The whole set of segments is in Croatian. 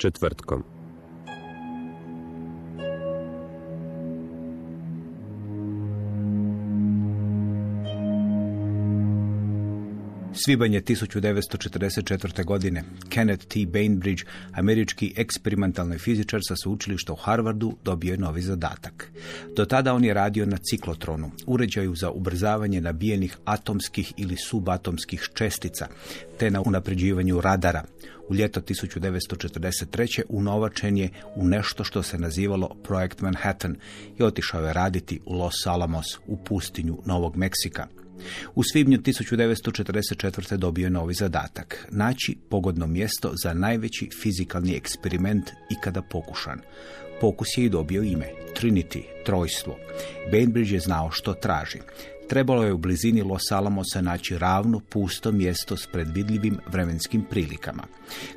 Četvrtkom. Svibanj je 1944. godine. Kenneth T. Bainbridge, američki eksperimentalni fizičar sa sveučilišta u Harvardu, dobio je novi zadatak. Do tada on je radio na ciklotronu, uređaju za ubrzavanje nabijenih atomskih ili subatomskih čestica, te na unapređivanju radara. U ljeto 1943. unovačen je u nešto što se nazivalo Projekt Manhattan i otišao je raditi u Los Alamos u pustinju Novog Meksika. U svibnju 1944. dobio je novi zadatak. Naći pogodno mjesto za najveći fizikalni eksperiment ikada pokušan. Pokus je i dobio ime. Trinity, trojstvo. Bainbridge je znao što traži. Trebalo je u blizini Los Alamosa naći ravno, pusto mjesto s predvidljivim vremenskim prilikama.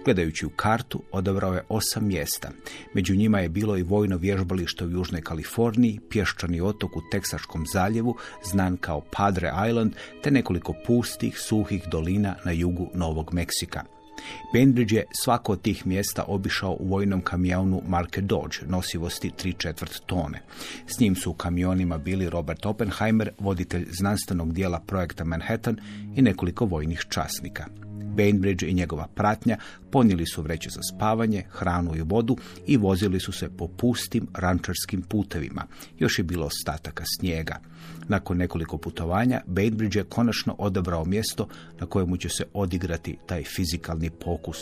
Gledajući u kartu, odabrao je osam mjesta. Među njima je bilo i vojno vježbalište u Južnoj Kaliforniji, pješčani otok u Teksaškom zaljevu, znan kao Padre Island, te nekoliko pustih, suhih dolina na jugu Novog Meksika. Bainbridge je svako od tih mjesta obišao u vojnom kamionu Marke Dodge, nosivosti 3 četvrt tone. S njim su u kamionima bili Robert Oppenheimer, voditelj znanstvenog dijela projekta Manhattan i nekoliko vojnih časnika. Bainbridge i njegova pratnja ponijeli su vreće za spavanje, hranu i vodu i vozili su se po pustim rančarskim putevima. Još je bilo ostataka snijega. Nakon nekoliko putovanja, Bainbridge je konačno odabrao mjesto na kojemu će se odigrati taj fizikalni pokus.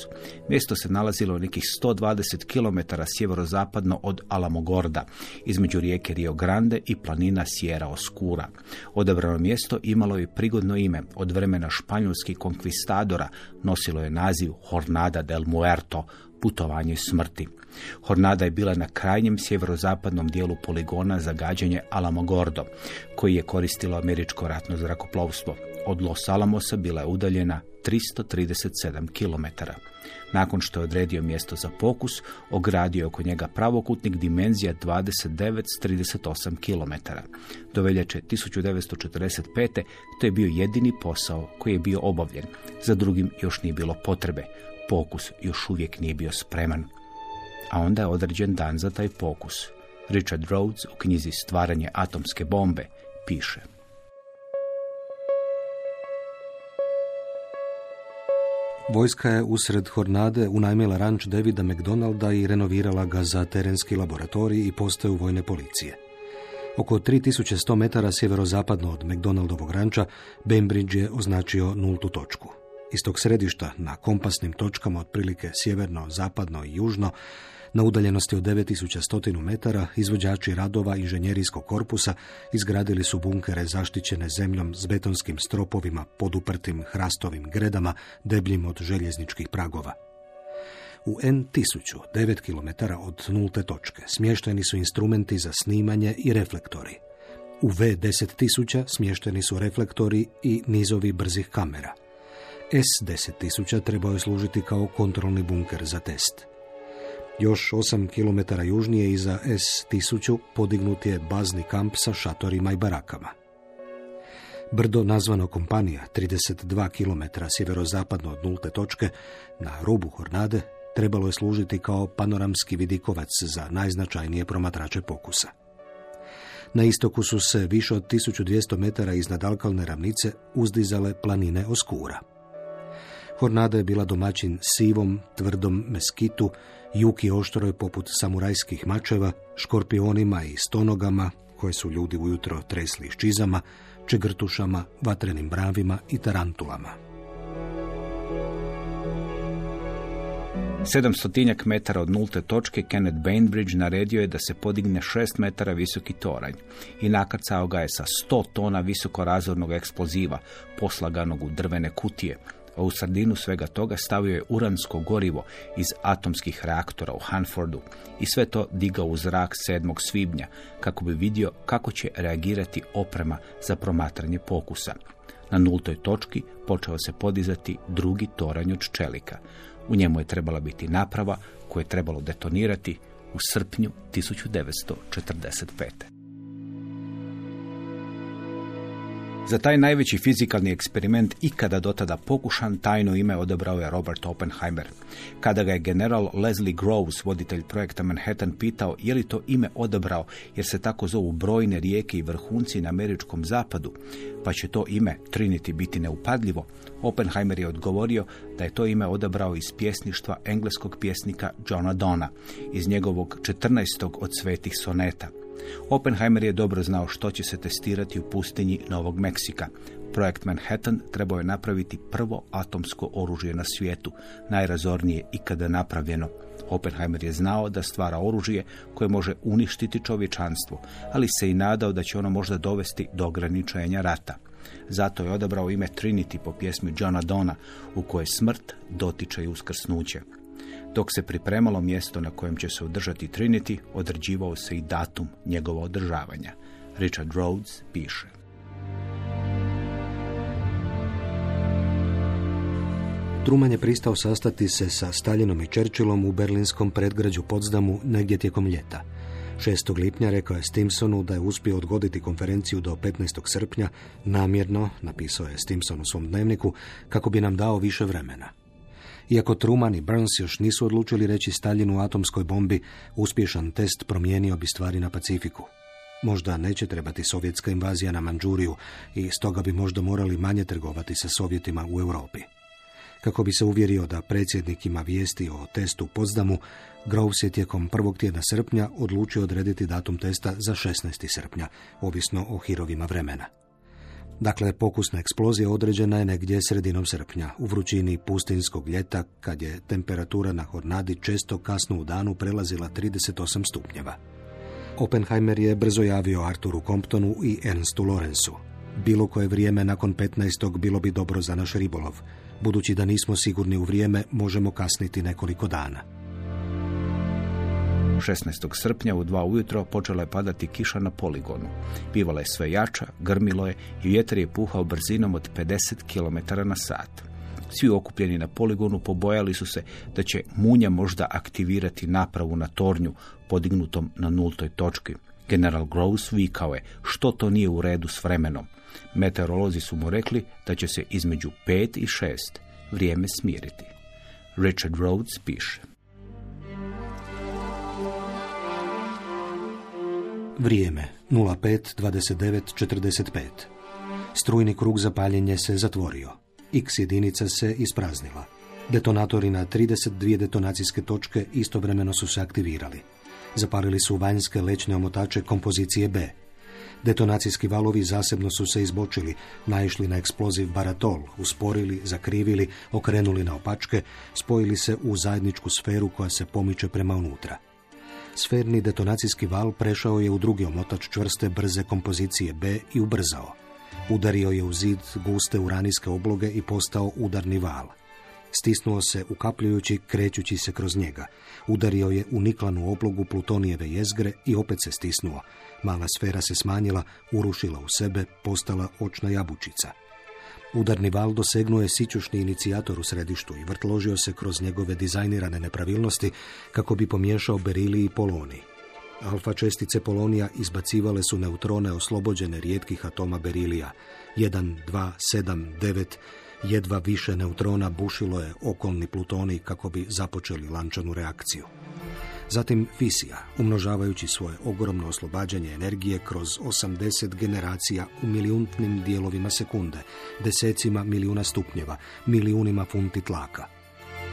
Mjesto se nalazilo nekih 120 km sjeverozapadno od Alamogorda, između rijeke Rio Grande i planina Sierra Oscura. Odabrano mjesto imalo je prigodno ime. Od vremena španjolskih konkvistadora nosilo je naziv Hornada del Muerto, putovanje smrti. Hornada je bila na krajnjem sjeverozapadnom dijelu poligona za gađanje Alamogordo, koji je koristilo američko ratno zrakoplovstvo. Od Los Alamosa bila je udaljena 337 km. Nakon što je odredio mjesto za pokus, ogradio je oko njega pravokutnik dimenzija 29 s 38 km. Do veljače 1945. to je bio jedini posao koji je bio obavljen. Za drugim još nije bilo potrebe. Pokus još uvijek nije bio spreman. A onda je određen dan za taj pokus. Richard Rhodes u knjizi Stvaranje atomske bombe piše. Vojska je usred Hornade unajmila ranč Davida McDonalda i renovirala ga za terenski laboratorij i postaju vojne policije. Oko 3100 metara sjeverozapadno od McDonaldovog ranča, Bainbridge je označio nultu točku. Iz tog središta, na kompasnim točkama otprilike sjeverno, zapadno i južno, na udaljenosti od 9100 metara izvođači radova inženjerijskog korpusa izgradili su bunkere zaštićene zemljom s betonskim stropovima poduprtim hrastovim gredama debljim od željezničkih pragova. U N1000, 9 km od nulte točke, smješteni su instrumenti za snimanje i reflektori. U V10000 smješteni su reflektori i nizovi brzih kamera. S10000 trebao je služiti kao kontrolni bunker za test. Još 8 km južnije iza S-1000 podignut je bazni kamp sa šatorima i barakama. Brdo nazvano kompanija, 32 km sjeverozapadno od nulte točke, na rubu Hornade, trebalo je služiti kao panoramski vidikovac za najznačajnije promatrače pokusa. Na istoku su se više od 1200 metara iznad alkalne ravnice uzdizale planine Oskura. Hornada je bila domaćin sivom, tvrdom meskitu Juki oštroj poput samurajskih mačeva, škorpionima i stonogama, koje su ljudi ujutro tresli s čizama, čegrtušama, vatrenim bravima i tarantulama. Sedamstotinjak metara od nulte točke Kenneth Bainbridge naredio je da se podigne šest metara visoki toranj i nakrcao ga je sa sto tona visokorazornog eksploziva poslaganog u drvene kutije, a u sredinu svega toga stavio je uransko gorivo iz atomskih reaktora u Hanfordu i sve to digao u zrak 7. svibnja kako bi vidio kako će reagirati oprema za promatranje pokusa. Na nultoj točki počeo se podizati drugi toranj od čelika. U njemu je trebala biti naprava koju je trebalo detonirati u srpnju 1945. Za taj najveći fizikalni eksperiment ikada dotada pokušan tajno ime odabrao je Robert Oppenheimer. Kada ga je general Leslie Groves, voditelj projekta Manhattan, pitao je li to ime odabrao jer se tako zovu brojne rijeke i vrhunci na američkom zapadu, pa će to ime Trinity biti neupadljivo, Oppenheimer je odgovorio da je to ime odabrao iz pjesništva engleskog pjesnika Johna Dona, iz njegovog 14. od svetih soneta. Oppenheimer je dobro znao što će se testirati u pustinji Novog Meksika. Projekt Manhattan trebao je napraviti prvo atomsko oružje na svijetu, najrazornije ikada napravljeno. Oppenheimer je znao da stvara oružje koje može uništiti čovječanstvo, ali se i nadao da će ono možda dovesti do ograničenja rata. Zato je odabrao ime Trinity po pjesmi Johna Dona, u kojoj smrt dotiče i uskrsnuće. Dok se pripremalo mjesto na kojem će se održati Trinity, određivao se i datum njegova održavanja. Richard Rhodes piše. Truman je pristao sastati se sa Staljinom i Churchillom u berlinskom predgrađu Potsdamu negdje tijekom ljeta. 6. lipnja rekao je Stimsonu da je uspio odgoditi konferenciju do 15. srpnja, namjerno, napisao je Stimson u svom dnevniku, kako bi nam dao više vremena. Iako Truman i Burns još nisu odlučili reći Staljinu atomskoj bombi, uspješan test promijenio bi stvari na Pacifiku. Možda neće trebati sovjetska invazija na Manđuriju i stoga bi možda morali manje trgovati sa Sovjetima u Europi. Kako bi se uvjerio da predsjednik ima vijesti o testu u Pozdamu, Groves je tijekom prvog tjedna srpnja odlučio odrediti datum testa za 16. srpnja, ovisno o hirovima vremena. Dakle, pokusna eksplozija određena je negdje sredinom srpnja, u vrućini pustinskog ljeta, kad je temperatura na Hornadi često kasno u danu prelazila 38 stupnjeva. Oppenheimer je brzo javio Arturu Comptonu i Ernstu Lorenzu. Bilo koje vrijeme nakon 15. bilo bi dobro za naš ribolov. Budući da nismo sigurni u vrijeme, možemo kasniti nekoliko dana. 16. srpnja u dva ujutro počela je padati kiša na poligonu. Bivala je sve jača, grmilo je i vjetar je puhao brzinom od 50 km na sat. Svi okupljeni na poligonu pobojali su se da će munja možda aktivirati napravu na tornju podignutom na nultoj točki. General Groves vikao je što to nije u redu s vremenom. Meteorolozi su mu rekli da će se između 5 i 6 vrijeme smiriti. Richard Rhodes piše. Vrijeme 05.29.45. Strujni krug za paljenje se zatvorio. X jedinica se ispraznila. Detonatori na 32 detonacijske točke istovremeno su se aktivirali. Zapalili su vanjske lečne omotače kompozicije B. Detonacijski valovi zasebno su se izbočili, naišli na eksploziv baratol, usporili, zakrivili, okrenuli na opačke, spojili se u zajedničku sferu koja se pomiče prema unutra. Sferni detonacijski val prešao je u drugi omotač čvrste brze kompozicije B i ubrzao. Udario je u zid guste uranijske obloge i postao udarni val. Stisnuo se ukapljujući, krećući se kroz njega. Udario je u niklanu oblogu plutonijeve jezgre i opet se stisnuo. Mala sfera se smanjila, urušila u sebe, postala očna jabučica. Udarni val dosegnuo je sićušni inicijator u središtu i vrtložio se kroz njegove dizajnirane nepravilnosti kako bi pomiješao berili i poloni. Alfa čestice polonija izbacivale su neutrone oslobođene rijetkih atoma berilija. 1, 2, 7, 9, jedva više neutrona bušilo je okolni plutonij kako bi započeli lančanu reakciju. Zatim fisija, umnožavajući svoje ogromno oslobađanje energije kroz 80 generacija u milijuntnim dijelovima sekunde, desecima milijuna stupnjeva, milijunima funti tlaka.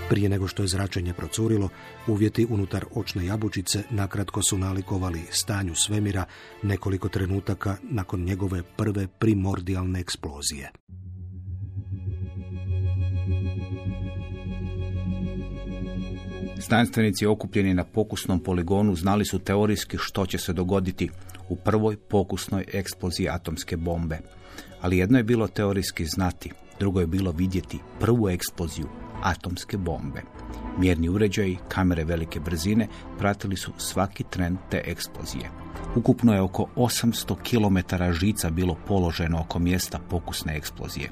Prije nego što je zračenje procurilo, uvjeti unutar očne jabučice nakratko su nalikovali stanju svemira nekoliko trenutaka nakon njegove prve primordijalne eksplozije. Znanstvenici okupljeni na pokusnom poligonu znali su teorijski što će se dogoditi u prvoj pokusnoj eksploziji atomske bombe. Ali jedno je bilo teorijski znati, drugo je bilo vidjeti prvu eksploziju atomske bombe. Mjerni uređaji, kamere velike brzine pratili su svaki tren te eksplozije. Ukupno je oko 800 km žica bilo položeno oko mjesta pokusne eksplozije.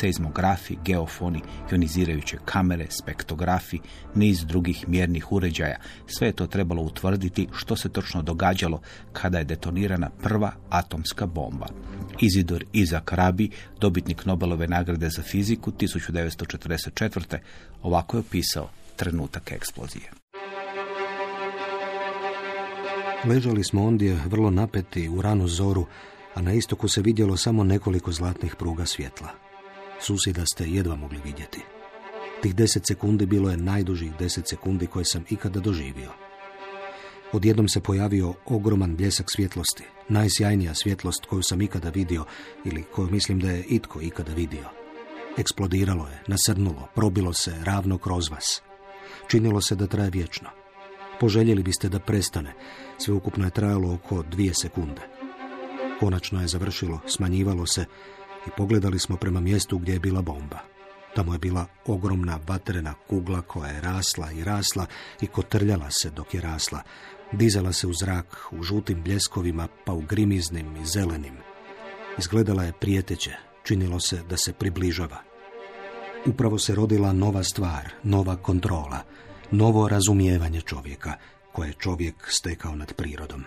Seizmografi, geofoni, ionizirajuće kamere, spektografi, niz drugih mjernih uređaja. Sve je to trebalo utvrditi što se točno događalo kada je detonirana prva atomska bomba. Izidor Izak Rabi, dobitnik Nobelove nagrade za fiziku 1944. ovako je opisao trenutak eksplozije. Ležali smo ondje vrlo napeti u ranu zoru, a na istoku se vidjelo samo nekoliko zlatnih pruga svjetla. Susjeda ste jedva mogli vidjeti. Tih deset sekundi bilo je najdužih deset sekundi koje sam ikada doživio. Odjednom se pojavio ogroman bljesak svjetlosti, najsjajnija svjetlost koju sam ikada vidio ili koju mislim da je itko ikada vidio. Eksplodiralo je, nasrnulo, probilo se ravno kroz vas. Činilo se da traje vječno. Poželjeli biste da prestane. Sveukupno je trajalo oko dvije sekunde. Konačno je završilo, smanjivalo se i pogledali smo prema mjestu gdje je bila bomba. Tamo je bila ogromna vatrena kugla koja je rasla i rasla i kotrljala se dok je rasla. Dizala se u zrak, u žutim bljeskovima, pa u grimiznim i zelenim. Izgledala je prijeteće, činilo se da se približava. Upravo se rodila nova stvar, nova kontrola, novo razumijevanje čovjeka, koje je čovjek stekao nad prirodom.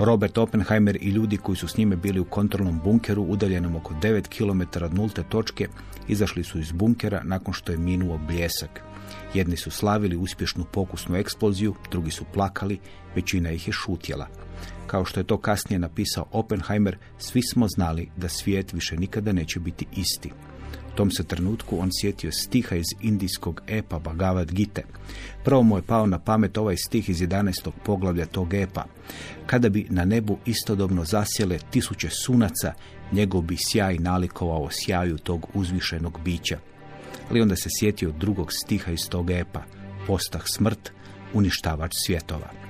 Robert Oppenheimer i ljudi koji su s njime bili u kontrolnom bunkeru udaljenom oko 9 km od nulte točke izašli su iz bunkera nakon što je minuo bljesak. Jedni su slavili uspješnu pokusnu eksploziju, drugi su plakali, većina ih je šutjela. Kao što je to kasnije napisao Oppenheimer, svi smo znali da svijet više nikada neće biti isti tom se trenutku on sjetio stiha iz indijskog epa Bhagavad Gite. Prvo mu je pao na pamet ovaj stih iz 11. poglavlja tog epa. Kada bi na nebu istodobno zasjele tisuće sunaca, njegov bi sjaj nalikovao sjaju tog uzvišenog bića. Ali onda se sjetio drugog stiha iz tog epa. Postah smrt, uništavač svjetova.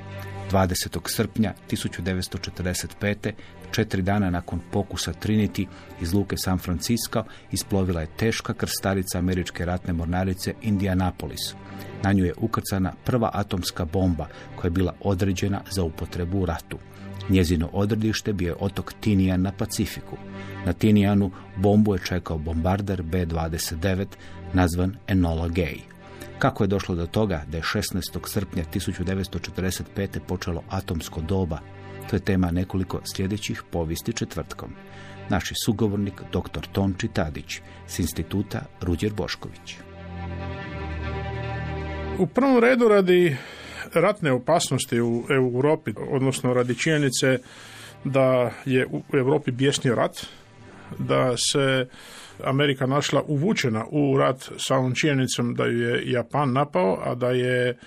20. srpnja 1945 četiri dana nakon pokusa Trinity iz luke San Francisco isplovila je teška krstarica američke ratne mornarice Indianapolis. Na nju je ukrcana prva atomska bomba koja je bila određena za upotrebu u ratu. Njezino odredište bio je otok Tinian na Pacifiku. Na Tinianu bombu je čekao bombarder B-29 nazvan Enola Gay. Kako je došlo do toga da je 16. srpnja 1945. počelo atomsko doba to je tema nekoliko sljedećih povijesti četvrtkom. Naš sugovornik dr. Tonči Tadić s instituta Ruđer Bošković. U prvom redu radi ratne opasnosti u Europi, odnosno radi činjenice da je u Europi bjesni rat, da se Amerika našla uvučena u rat sa ovom činjenicom da ju je Japan napao, a da je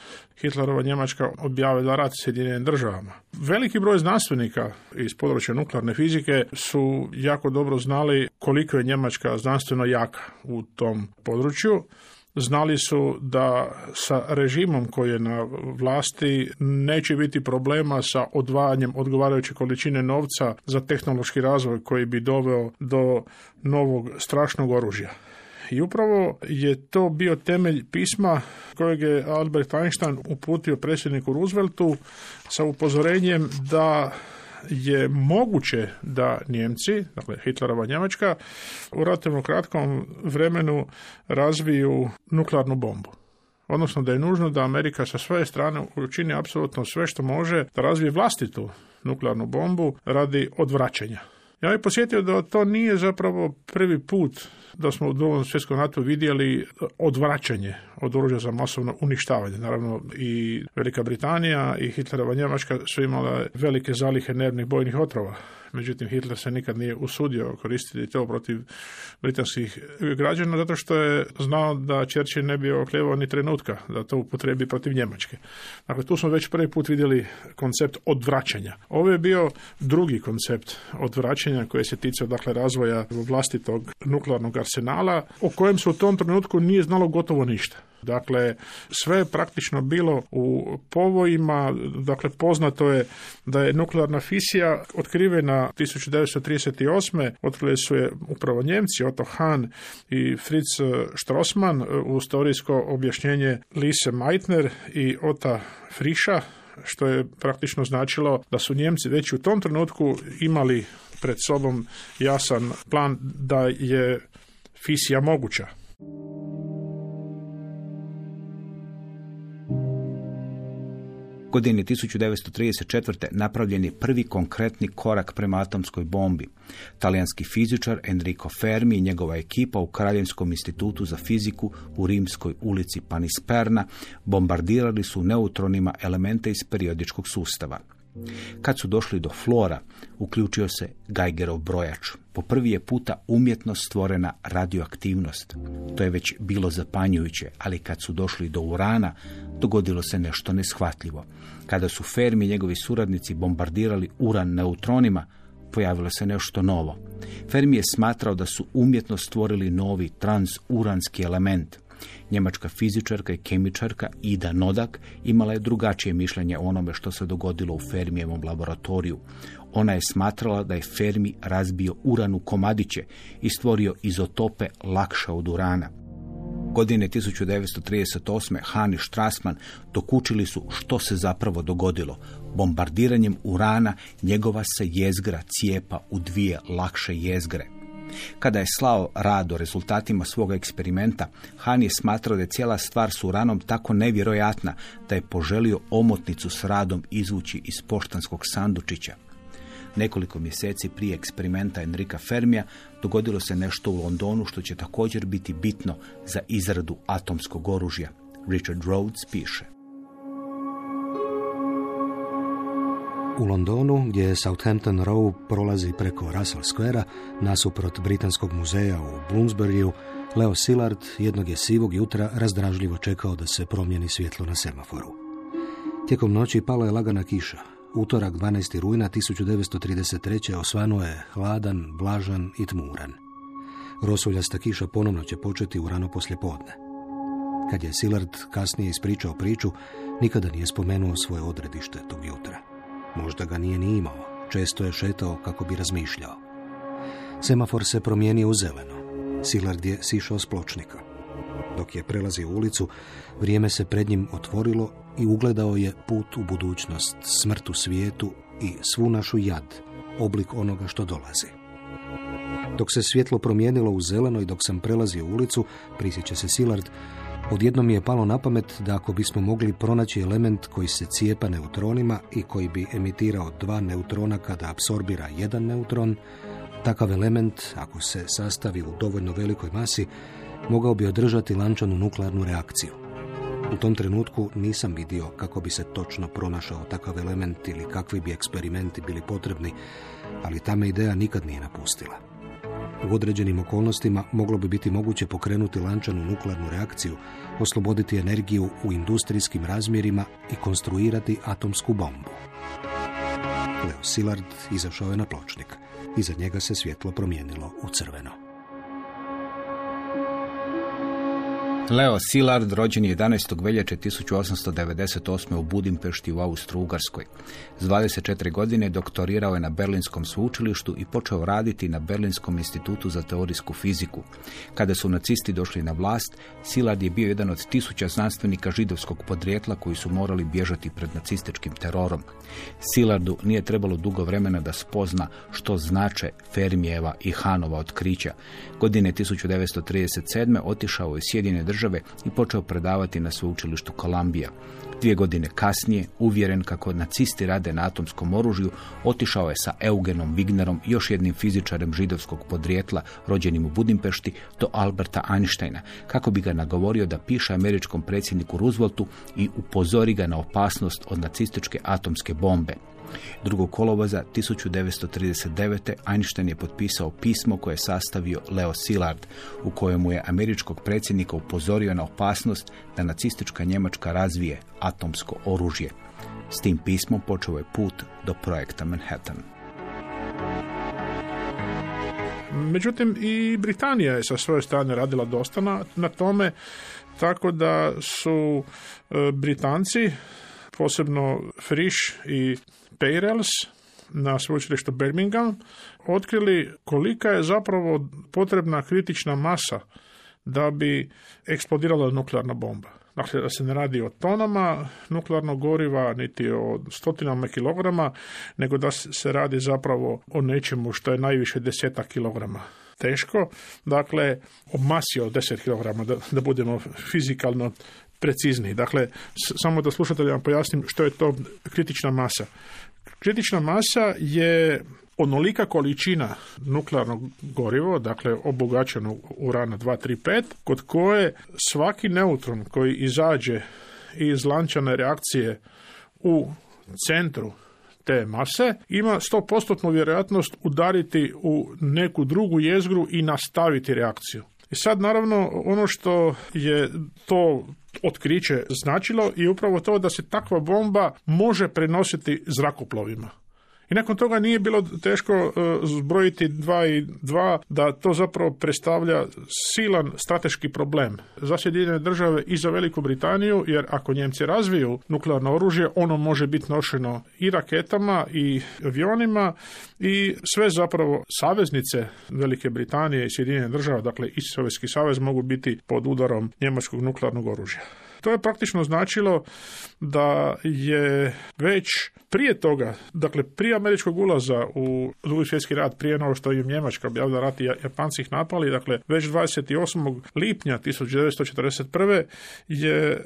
Hitlerova Njemačka objavila rat Sjedinjenim državama. Veliki broj znanstvenika iz područja nuklearne fizike su jako dobro znali koliko je Njemačka znanstveno jaka u tom području. Znali su da sa režimom koji je na vlasti neće biti problema sa odvajanjem odgovarajuće količine novca za tehnološki razvoj koji bi doveo do novog strašnog oružja. I upravo je to bio temelj pisma kojeg je Albert Einstein uputio predsjedniku Rooseveltu sa upozorenjem da je moguće da Njemci, dakle Hitlerova Njemačka, u relativno kratkom vremenu razviju nuklearnu bombu. Odnosno da je nužno da Amerika sa svoje strane učini apsolutno sve što može da razvije vlastitu nuklearnu bombu radi odvraćanja. Ja bih posjetio da to nije zapravo prvi put da smo u drugom svjetskom ratu vidjeli odvraćanje od oružja za masovno uništavanje. Naravno i Velika Britanija i Hitlerova Njemačka su imala velike zalihe nervnih bojnih otrova. Međutim, Hitler se nikad nije usudio koristiti to protiv britanskih građana zato što je znao da Churchill ne bi okljevao ni trenutka da to upotrebi protiv Njemačke. Dakle, tu smo već prvi put vidjeli koncept odvraćanja. Ovo je bio drugi koncept odvraćanja koji se ticao dakle, razvoja vlastitog nuklearnog arsenala o kojem se u tom trenutku nije znalo gotovo ništa. Dakle, sve je praktično bilo u povojima, dakle poznato je da je nuklearna fisija otkrivena 1938. Otkrili su je upravo Njemci, Otto Hahn i Fritz Strossmann u storijsko objašnjenje Lise Meitner i Ota Friša, što je praktično značilo da su Njemci već u tom trenutku imali pred sobom jasan plan da je fisija moguća. Godine 1934. napravljen je prvi konkretni korak prema atomskoj bombi. Talijanski fizičar Enrico Fermi i njegova ekipa u Kraljevskom institutu za fiziku u Rimskoj ulici Panisperna bombardirali su neutronima elemente iz periodičkog sustava. Kad su došli do flora, uključio se Geigerov brojač. Po prvi je puta umjetno stvorena radioaktivnost. To je već bilo zapanjujuće, ali kad su došli do urana, dogodilo se nešto neshvatljivo. Kada su Fermi i njegovi suradnici bombardirali uran neutronima, pojavilo se nešto novo. Fermi je smatrao da su umjetno stvorili novi transuranski element. Njemačka fizičarka i kemičarka Ida Nodak imala je drugačije mišljenje o onome što se dogodilo u Fermijevom laboratoriju. Ona je smatrala da je Fermi razbio uran u komadiće i stvorio izotope lakše od urana. Godine 1938. Han i Strassman dokučili su što se zapravo dogodilo. Bombardiranjem urana njegova se jezgra cijepa u dvije lakše jezgre. Kada je slao rad o rezultatima svoga eksperimenta, Han je smatrao da je cijela stvar s uranom tako nevjerojatna da je poželio omotnicu s radom izvući iz poštanskog sandučića. Nekoliko mjeseci prije eksperimenta Enrika Fermija dogodilo se nešto u Londonu što će također biti bitno za izradu atomskog oružja. Richard Rhodes piše. U Londonu, gdje Southampton Row prolazi preko Russell Squarea, nasuprot Britanskog muzeja u Bloomsburyu, Leo Szilard jednog je sivog jutra razdražljivo čekao da se promijeni svjetlo na semaforu. Tijekom noći pala je lagana kiša. Utorak 12. rujna 1933. osvanuo je hladan, vlažan i tmuran. Rosuljasta kiša ponovno će početi u rano podne. Kad je Silard kasnije ispričao priču, nikada nije spomenuo svoje odredište tog jutra. Možda ga nije ni imao. Često je šetao kako bi razmišljao. Semafor se promijenio u zeleno. Silard je sišao s pločnika. Dok je prelazio ulicu, vrijeme se pred njim otvorilo i ugledao je put u budućnost, smrt u svijetu i svu našu jad, oblik onoga što dolazi. Dok se svjetlo promijenilo u zeleno i dok sam prelazio ulicu, prisjeća se Silard, Odjednom je palo na pamet da ako bismo mogli pronaći element koji se cijepa neutronima i koji bi emitirao dva neutrona kada apsorbira jedan neutron, takav element, ako se sastavi u dovoljno velikoj masi, mogao bi održati lančanu nuklearnu reakciju. U tom trenutku nisam vidio kako bi se točno pronašao takav element ili kakvi bi eksperimenti bili potrebni, ali ta me ideja nikad nije napustila. U određenim okolnostima moglo bi biti moguće pokrenuti lančanu nuklearnu reakciju, osloboditi energiju u industrijskim razmjerima i konstruirati atomsku bombu. Leo Szilard izašao je na pločnik. Iza njega se svjetlo promijenilo u crveno. Leo Szilard rođen je 11. veljače 1898. u Budimpešti u Austro-Ugarskoj. S 24 godine doktorirao je na Berlinskom sveučilištu i počeo raditi na Berlinskom institutu za teorijsku fiziku. Kada su nacisti došli na vlast, Szilard je bio jedan od tisuća znanstvenika židovskog podrijetla koji su morali bježati pred nacističkim terorom. Silardu nije trebalo dugo vremena da spozna što znače Fermijeva i Hanova otkrića. Godine 1937. otišao je Sjedine države i počeo predavati na sveučilištu Columbia. Dvije godine kasnije, uvjeren kako nacisti rade na atomskom oružju, otišao je sa Eugenom Wignerom, još jednim fizičarem židovskog podrijetla, rođenim u Budimpešti, do Alberta Einsteina, kako bi ga nagovorio da piše američkom predsjedniku Rooseveltu i upozori ga na opasnost od nacističke atomske bombe. 2. kolovoza 1939. Einstein je potpisao pismo koje je sastavio Leo Szilard, u kojemu je američkog predsjednika upozorio na opasnost da nacistička Njemačka razvije atomsko oružje. S tim pismom počeo je put do projekta Manhattan. Međutim, i Britanija je sa svoje strane radila dosta na, na tome, tako da su e, Britanci, posebno Frisch i Peirels na sveučilištu Birmingham, otkrili kolika je zapravo potrebna kritična masa da bi eksplodirala nuklearna bomba. Dakle, da se ne radi o tonama nuklearnog goriva, niti o stotinama kilograma, nego da se radi zapravo o nečemu što je najviše desetak kilograma teško. Dakle, o masi od 10 kilograma, da, da budemo fizikalno precizni. Dakle, samo da slušateljima pojasnim što je to kritična masa. Kritična masa je onolika količina nuklearnog goriva, dakle obogaćenog urana 235, kod koje svaki neutron koji izađe iz lančane reakcije u centru te mase ima 100% vjerojatnost udariti u neku drugu jezgru i nastaviti reakciju. I sad naravno ono što je to otkriće značilo je upravo to da se takva bomba može prenositi zrakoplovima. I nakon toga nije bilo teško e, zbrojiti dva i dva da to zapravo predstavlja silan strateški problem za Sjedinjene države i za Veliku Britaniju, jer ako Njemci razviju nuklearno oružje, ono može biti nošeno i raketama i avionima i sve zapravo saveznice Velike Britanije i Sjedinjene države, dakle i Sovjetski savez mogu biti pod udarom njemačkog nuklearnog oružja. To je praktično značilo da je već prije toga, dakle prije američkog ulaza u drugi svjetski rat, prije nego što je Njemačka objavila rat i Japanci ih napali, dakle već 28. lipnja 1941. je e,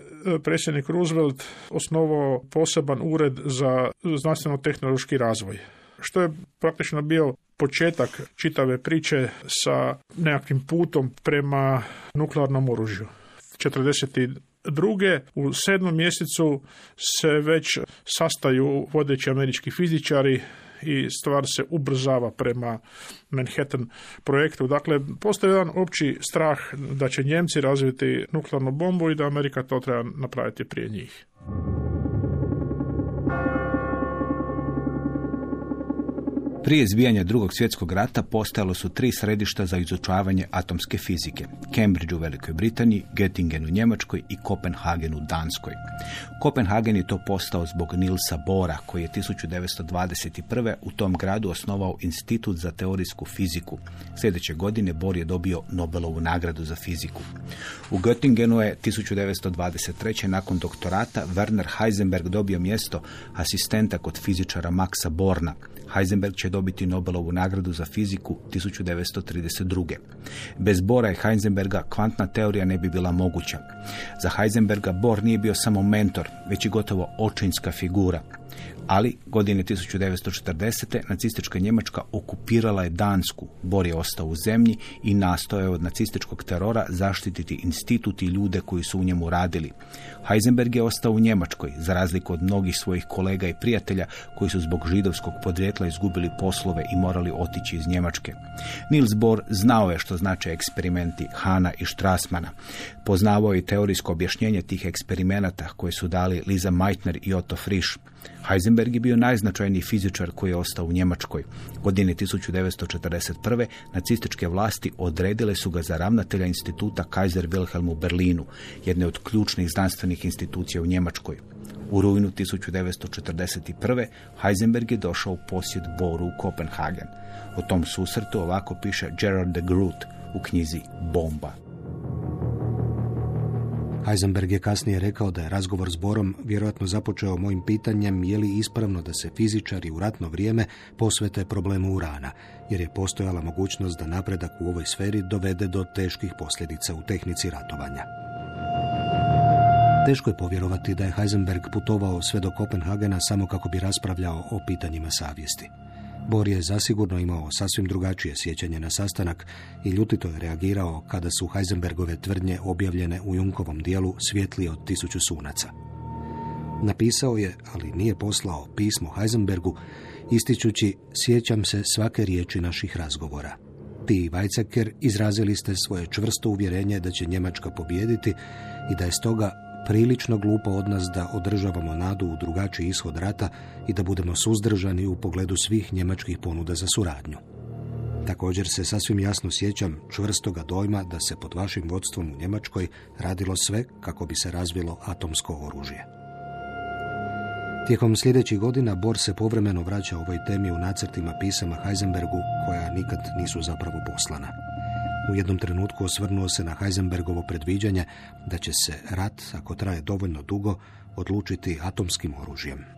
predsjednik Roosevelt osnovao poseban ured za znanstveno-tehnološki razvoj što je praktično bio početak čitave priče sa nekakvim putom prema nuklearnom oružju. 40 druge u sedmom mjesecu se već sastaju vodeći američki fizičari i stvar se ubrzava prema Manhattan projektu. Dakle, postoji jedan opći strah da će Njemci razviti nuklearnu bombu i da Amerika to treba napraviti prije njih. Prije izbijanja drugog svjetskog rata postojalo su tri središta za izučavanje atomske fizike. Cambridge u Velikoj Britaniji, Göttingen u Njemačkoj i Kopenhagen u Danskoj. Kopenhagen je to postao zbog Nilsa Bora, koji je 1921. u tom gradu osnovao Institut za teorijsku fiziku. Sljedeće godine Bor je dobio Nobelovu nagradu za fiziku. U Göttingenu je 1923. nakon doktorata Werner Heisenberg dobio mjesto asistenta kod fizičara Maxa Borna. Heisenberg će dobiti Nobelovu nagradu za fiziku 1932. Bez Bora i Heisenberga kvantna teorija ne bi bila moguća. Za Heisenberga Bohr nije bio samo mentor, već i gotovo očinska figura ali godine 1940. nacistička Njemačka okupirala je Dansku. Bor je ostao u zemlji i nastojao od nacističkog terora zaštititi institut i ljude koji su u njemu radili. Heisenberg je ostao u Njemačkoj, za razliku od mnogih svojih kolega i prijatelja koji su zbog židovskog podrijetla izgubili poslove i morali otići iz Njemačke. Niels Bohr znao je što znače eksperimenti Hana i Strassmana. Poznavao je teorijsko objašnjenje tih eksperimenata koje su dali Liza Meitner i Otto Frisch. Heisenberg je bio najznačajniji fizičar koji je ostao u Njemačkoj. Godine 1941. nacističke vlasti odredile su ga za ravnatelja instituta Kaiser Wilhelm u Berlinu, jedne od ključnih znanstvenih institucija u Njemačkoj. U rujnu 1941. Heisenberg je došao u posjed Boru u Kopenhagen. O tom susretu ovako piše Gerard de Groot u knjizi Bomba. Heisenberg je kasnije rekao da je razgovor s Borom vjerojatno započeo mojim pitanjem je li ispravno da se fizičari u ratno vrijeme posvete problemu urana, jer je postojala mogućnost da napredak u ovoj sferi dovede do teških posljedica u tehnici ratovanja. Teško je povjerovati da je Heisenberg putovao sve do Kopenhagena samo kako bi raspravljao o pitanjima savjesti. Bor je zasigurno imao sasvim drugačije sjećanje na sastanak i ljutito je reagirao kada su Heisenbergove tvrdnje objavljene u Junkovom dijelu Svjetli od tisuću sunaca. Napisao je, ali nije poslao, pismo Heisenbergu, ističući sjećam se svake riječi naših razgovora. Ti i Weizsäcker izrazili ste svoje čvrsto uvjerenje da će Njemačka pobijediti i da je stoga prilično glupo od nas da održavamo nadu u drugačiji ishod rata i da budemo suzdržani u pogledu svih njemačkih ponuda za suradnju. Također se sasvim jasno sjećam čvrstoga dojma da se pod vašim vodstvom u Njemačkoj radilo sve kako bi se razvilo atomsko oružje. Tijekom sljedećih godina Bor se povremeno vraća ovoj temi u nacrtima pisama Heisenbergu koja nikad nisu zapravo poslana. U jednom trenutku osvrnuo se na Heisenbergovo predviđanje da će se rat, ako traje dovoljno dugo, odlučiti atomskim oružjem.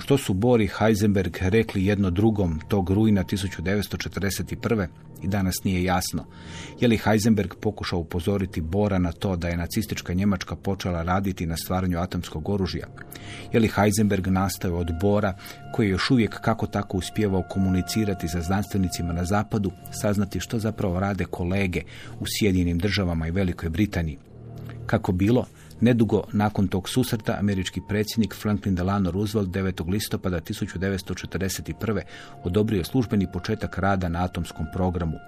Što su Bor i Heisenberg rekli jedno drugom tog rujna 1941. i danas nije jasno. Je li Heisenberg pokušao upozoriti Bora na to da je nacistička Njemačka počela raditi na stvaranju atomskog oružja? Je li Heisenberg nastao od Bora koji je još uvijek kako tako uspjevao komunicirati sa znanstvenicima na zapadu, saznati što zapravo rade kolege u Sjedinim državama i Velikoj Britaniji? Kako bilo, Nedugo nakon tog susreta američki predsjednik Franklin Delano Roosevelt 9. listopada 1941. odobrio službeni početak rada na atomskom programu.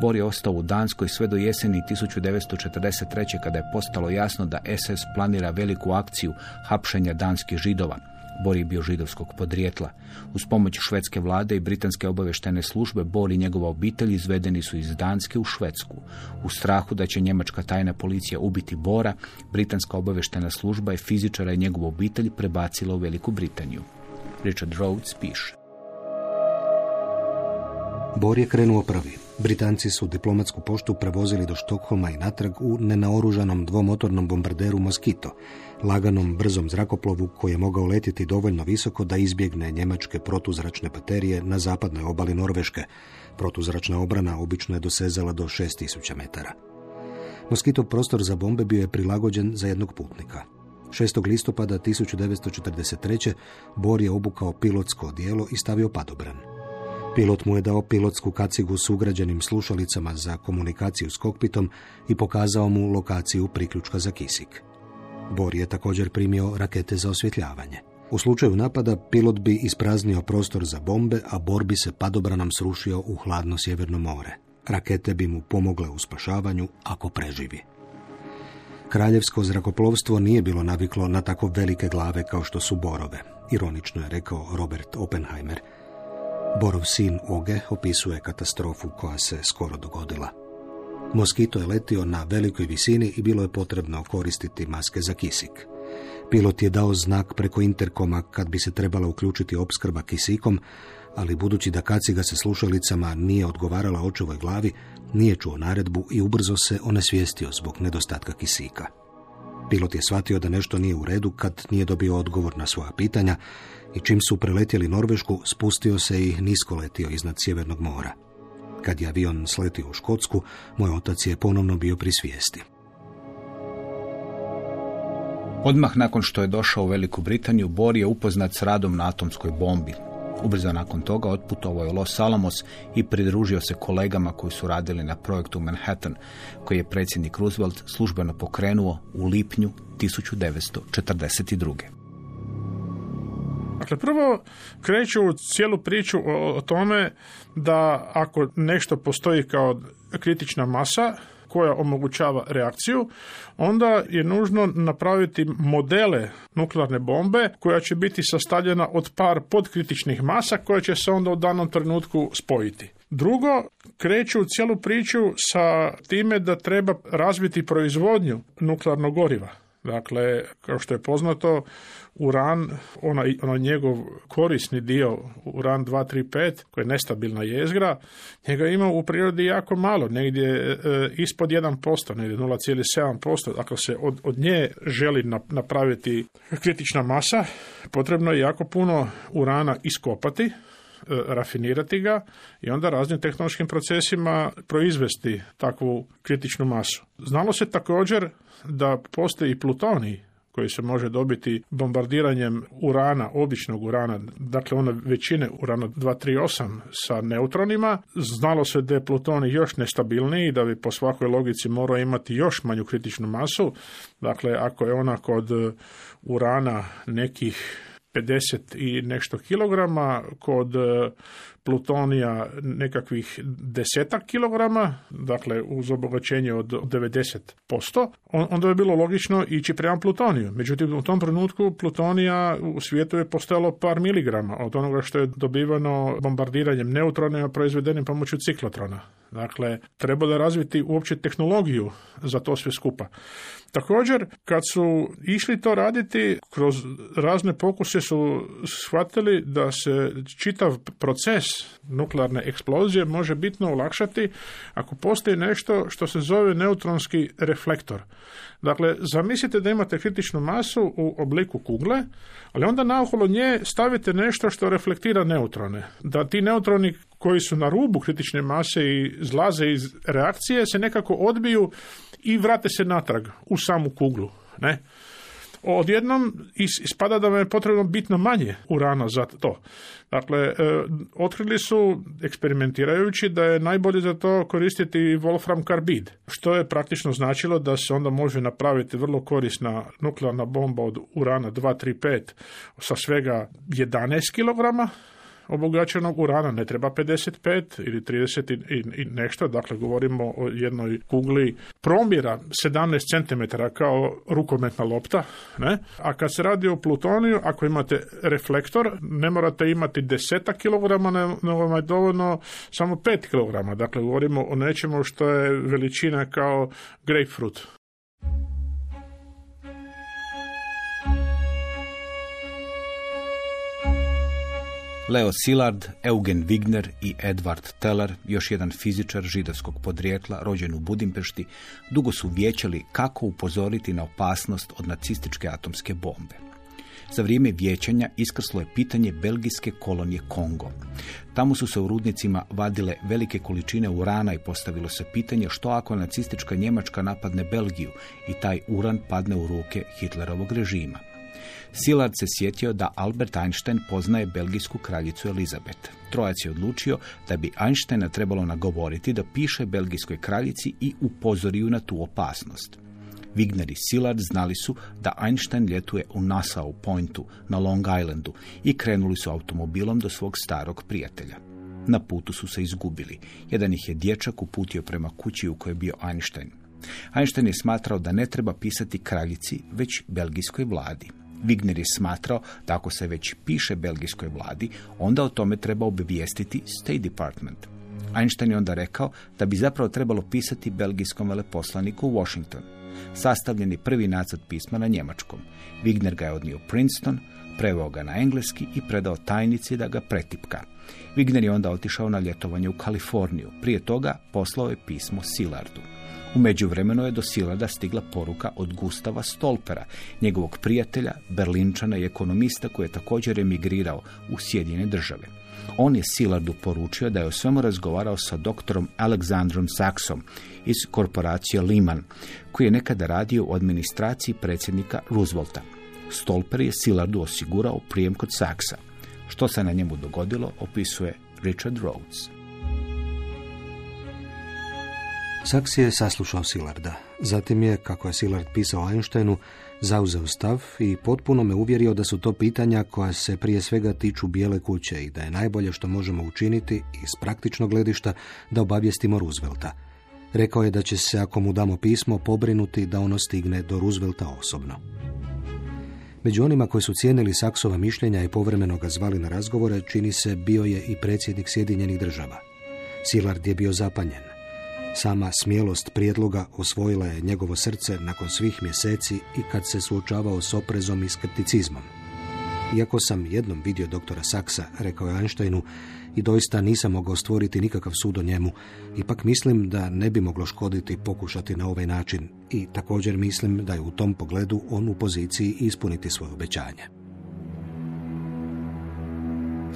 Bor je ostao u Danskoj sve do jeseni 1943. kada je postalo jasno da SS planira veliku akciju hapšenja danskih židova. Bor je bio židovskog podrijetla. Uz pomoć švedske vlade i britanske obavještene službe Bor i njegova obitelj izvedeni su iz Danske u Švedsku. U strahu da će njemačka tajna policija ubiti Bora, britanska obavještena služba je fizičara i njegovu obitelj prebacila u Veliku Britaniju. Richard Rhodes piše. Bor je krenuo prvi. Britanci su diplomatsku poštu prevozili do Štokholma i natrag u nenaoružanom dvomotornom bombarderu Mosquito, laganom brzom zrakoplovu koji je mogao letjeti dovoljno visoko da izbjegne njemačke protuzračne baterije na zapadnoj obali Norveške. Protuzračna obrana obično je dosezala do 6000 metara. Moskitov prostor za bombe bio je prilagođen za jednog putnika. 6. listopada 1943. Bor je obukao pilotsko odijelo i stavio padobran. Pilot mu je dao pilotsku kacigu s ugrađenim slušalicama za komunikaciju s kokpitom i pokazao mu lokaciju priključka za kisik. Bor je također primio rakete za osvjetljavanje. U slučaju napada pilot bi ispraznio prostor za bombe, a Bor bi se padobranom srušio u hladno sjeverno more. Rakete bi mu pomogle u spašavanju ako preživi. Kraljevsko zrakoplovstvo nije bilo naviklo na tako velike glave kao što su Borove, ironično je rekao Robert Oppenheimer. Borov sin Oge opisuje katastrofu koja se skoro dogodila. Moskito je letio na velikoj visini i bilo je potrebno koristiti maske za kisik. Pilot je dao znak preko interkoma kad bi se trebala uključiti opskrba kisikom, ali budući da kaciga se slušalicama nije odgovarala očevoj glavi, nije čuo naredbu i ubrzo se onesvijestio zbog nedostatka kisika. Pilot je shvatio da nešto nije u redu kad nije dobio odgovor na svoja pitanja i čim su preletjeli Norvešku, spustio se i nisko letio iznad Sjevernog mora. Kad je avion sletio u Škotsku, moj otac je ponovno bio pri svijesti. Odmah nakon što je došao u Veliku Britaniju, Bor je upoznat s radom na atomskoj bombi. Ubrzo nakon toga otputovao je Los Alamos i pridružio se kolegama koji su radili na projektu Manhattan, koji je predsjednik Roosevelt službeno pokrenuo u lipnju 1942. Dakle, prvo kreću u cijelu priču o, o tome da ako nešto postoji kao kritična masa, koja omogućava reakciju, onda je nužno napraviti modele nuklearne bombe koja će biti sastavljena od par podkritičnih masa koje će se onda u danom trenutku spojiti. Drugo, kreću u cijelu priču sa time da treba razviti proizvodnju nuklearnog goriva. Dakle, kao što je poznato, uran, onaj, onaj njegov korisni dio, uran 235, koji je nestabilna jezgra, njega ima u prirodi jako malo, negdje e, ispod 1%, negdje 0,7%. Ako se od, od nje želi napraviti kritična masa, potrebno je jako puno urana iskopati, rafinirati ga i onda raznim tehnološkim procesima proizvesti takvu kritičnu masu. Znalo se također da postoji plutonij koji se može dobiti bombardiranjem urana, običnog urana, dakle ona većine urana 238 sa neutronima. Znalo se da je plutonij još nestabilniji, da bi po svakoj logici morao imati još manju kritičnu masu. Dakle, ako je ona kod urana nekih 50 i nešto kilograma, kod e, plutonija nekakvih desetak kilograma, dakle uz obogaćenje od 90%, onda je bilo logično ići prema plutoniju. Međutim, u tom trenutku plutonija u svijetu je postojalo par miligrama od onoga što je dobivano bombardiranjem neutronima proizvedenim pomoću ciklotrona. Dakle, treba da razviti uopće tehnologiju za to sve skupa. Također, kad su išli to raditi, kroz razne pokuse su shvatili da se čitav proces nuklearne eksplozije može bitno olakšati ako postoji nešto što se zove neutronski reflektor. Dakle, zamislite da imate kritičnu masu u obliku kugle, ali onda naokolo nje stavite nešto što reflektira neutrone. Da ti neutroni koji su na rubu kritične mase i zlaze iz reakcije se nekako odbiju i vrate se natrag u samu kuglu. Ne? Odjednom ispada da vam je potrebno bitno manje urana za to. Dakle, e, otkrili su, eksperimentirajući, da je najbolje za to koristiti wolfram karbid, što je praktično značilo da se onda može napraviti vrlo korisna nuklearna bomba od urana 235 sa svega 11 kg, obogaćenog urana, ne treba 55 ili 30 i, i nešto, dakle govorimo o jednoj kugli promjera 17 cm kao rukometna lopta, ne? a kad se radi o plutoniju, ako imate reflektor, ne morate imati deseta kilograma, nego vam je dovoljno samo 5 kg, dakle govorimo o nečemu što je veličina kao grapefruit. Leo Szilard, Eugen Wigner i Edward Teller, još jedan fizičar židovskog podrijetla rođen u Budimpešti, dugo su vijećali kako upozoriti na opasnost od nacističke atomske bombe. Za vrijeme vijećanja iskrslo je pitanje belgijske kolonije Kongo. Tamo su se u rudnicima vadile velike količine urana i postavilo se pitanje što ako nacistička Njemačka napadne Belgiju i taj uran padne u ruke Hitlerovog režima. Szilard se sjetio da Albert Einstein poznaje belgijsku kraljicu Elizabet. Trojac je odlučio da bi Einsteina trebalo nagovoriti da piše belgijskoj kraljici i upozori ju na tu opasnost. Wigner i Szilard znali su da Einstein ljetuje u Nassau Pointu na Long Islandu i krenuli su automobilom do svog starog prijatelja. Na putu su se izgubili. Jedan ih je dječak uputio prema kući u kojoj je bio Einstein. Einstein je smatrao da ne treba pisati kraljici, već belgijskoj vladi. Wigner je smatrao da ako se već piše belgijskoj vladi, onda o tome treba obvijestiti State Department. Einstein je onda rekao da bi zapravo trebalo pisati belgijskom veleposlaniku u Washington. Sastavljen je prvi nacrt pisma na njemačkom. Wigner ga je odnio Princeton, preveo ga na engleski i predao tajnici da ga pretipka. Wigner je onda otišao na ljetovanje u Kaliforniju. Prije toga poslao je pismo Silardu. U međuvremenu je do Silada stigla poruka od Gustava Stolpera, njegovog prijatelja, berlinčana i ekonomista koji je također emigrirao u Sjedinjene države. On je Silardu poručio da je o svemu razgovarao sa doktorom Aleksandrom Saksom iz korporacije Lehman, koji je nekada radio u administraciji predsjednika Roosevelta. Stolper je Silardu osigurao prijem kod Saksa. Što se na njemu dogodilo, opisuje Richard Rhodes. Saks je saslušao Silarda. Zatim je, kako je Silard pisao Einsteinu, zauzeo stav i potpuno me uvjerio da su to pitanja koja se prije svega tiču bijele kuće i da je najbolje što možemo učiniti iz praktičnog gledišta da obavijestimo Roosevelta. Rekao je da će se, ako mu damo pismo, pobrinuti da ono stigne do Roosevelta osobno. Među onima koji su cijenili Saksova mišljenja i povremeno ga zvali na razgovore, čini se bio je i predsjednik Sjedinjenih država. Silard je bio zapanjen. Sama smjelost prijedloga osvojila je njegovo srce nakon svih mjeseci i kad se suočavao s oprezom i skepticizmom. Iako sam jednom vidio doktora Saksa, rekao je Einsteinu, i doista nisam mogao stvoriti nikakav sud o njemu, ipak mislim da ne bi moglo škoditi pokušati na ovaj način i također mislim da je u tom pogledu on u poziciji ispuniti svoje obećanje.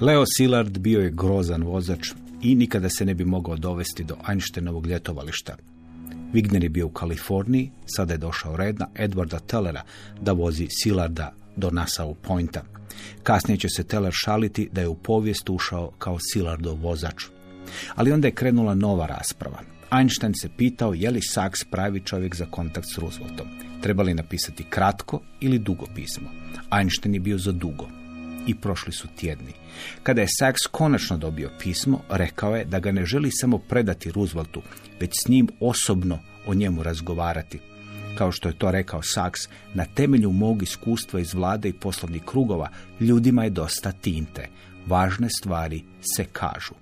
Leo Szilard bio je grozan vozač i nikada se ne bi mogao dovesti do Einsteinovog ljetovališta. Wigner je bio u Kaliforniji, sada je došao red na Edwarda Tellera da vozi Silarda do Nassau Pointa. Kasnije će se Teller šaliti da je u povijest ušao kao Silardov vozač. Ali onda je krenula nova rasprava. Einstein se pitao je li Sachs pravi čovjek za kontakt s Rooseveltom. Treba li napisati kratko ili dugo pismo. Einstein je bio za dugo. I prošli su tjedni. Kada je Sachs konačno dobio pismo, rekao je da ga ne želi samo predati Rooseveltu, već s njim osobno o njemu razgovarati. Kao što je to rekao Sachs, na temelju mog iskustva iz vlade i poslovnih krugova, ljudima je dosta tinte. Važne stvari se kažu.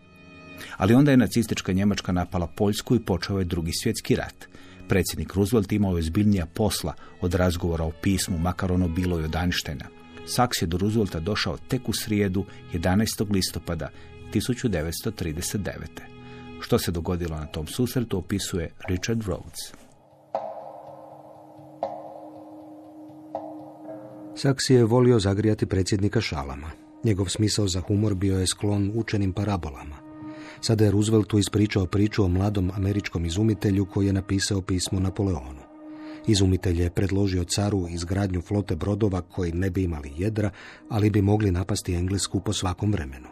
Ali onda je nacistička Njemačka napala Poljsku i počeo je drugi svjetski rat. Predsjednik Roosevelt imao je zbiljnija posla od razgovora o pismu, makar ono bilo i od Einsteina. Saks je do Roosevelta došao tek u srijedu 11. listopada 1939. Što se dogodilo na tom susretu opisuje Richard Rhodes. Saks je volio zagrijati predsjednika šalama. Njegov smisao za humor bio je sklon učenim parabolama. Sada je Rooseveltu ispričao priču o mladom američkom izumitelju koji je napisao pismo Napoleonu. Izumitelj je predložio caru izgradnju flote brodova koji ne bi imali jedra, ali bi mogli napasti Englesku po svakom vremenu.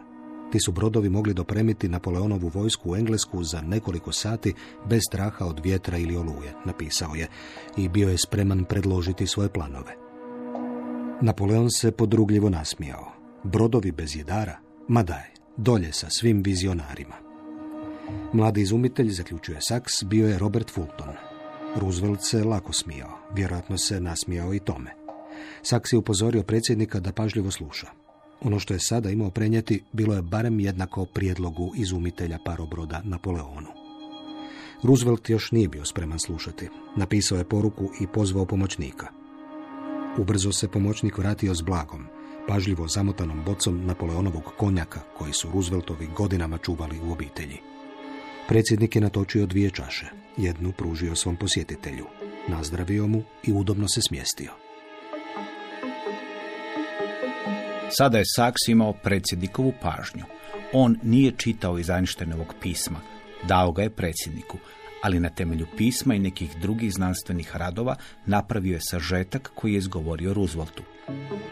Ti su brodovi mogli dopremiti Napoleonovu vojsku u Englesku za nekoliko sati bez straha od vjetra ili oluje, napisao je, i bio je spreman predložiti svoje planove. Napoleon se podrugljivo nasmijao. Brodovi bez jedara? Ma daj, dolje sa svim vizionarima. Mladi izumitelj, zaključuje Saks, bio je Robert Fulton. Roosevelt se lako smijao, vjerojatno se nasmijao i tome. Saks je upozorio predsjednika da pažljivo sluša. Ono što je sada imao prenijeti bilo je barem jednako prijedlogu izumitelja parobroda Napoleonu. Roosevelt još nije bio spreman slušati. Napisao je poruku i pozvao pomoćnika. Ubrzo se pomoćnik vratio s blagom, pažljivo zamotanom bocom Napoleonovog konjaka koji su Rooseveltovi godinama čuvali u obitelji. Predsjednik je natočio dvije čaše. Jednu pružio svom posjetitelju. Nazdravio mu i udobno se smjestio. Sada je Saks imao predsjednikovu pažnju. On nije čitao iz Einsteinovog pisma. Dao ga je predsjedniku, ali na temelju pisma i nekih drugih znanstvenih radova napravio je sažetak koji je izgovorio Rooseveltu.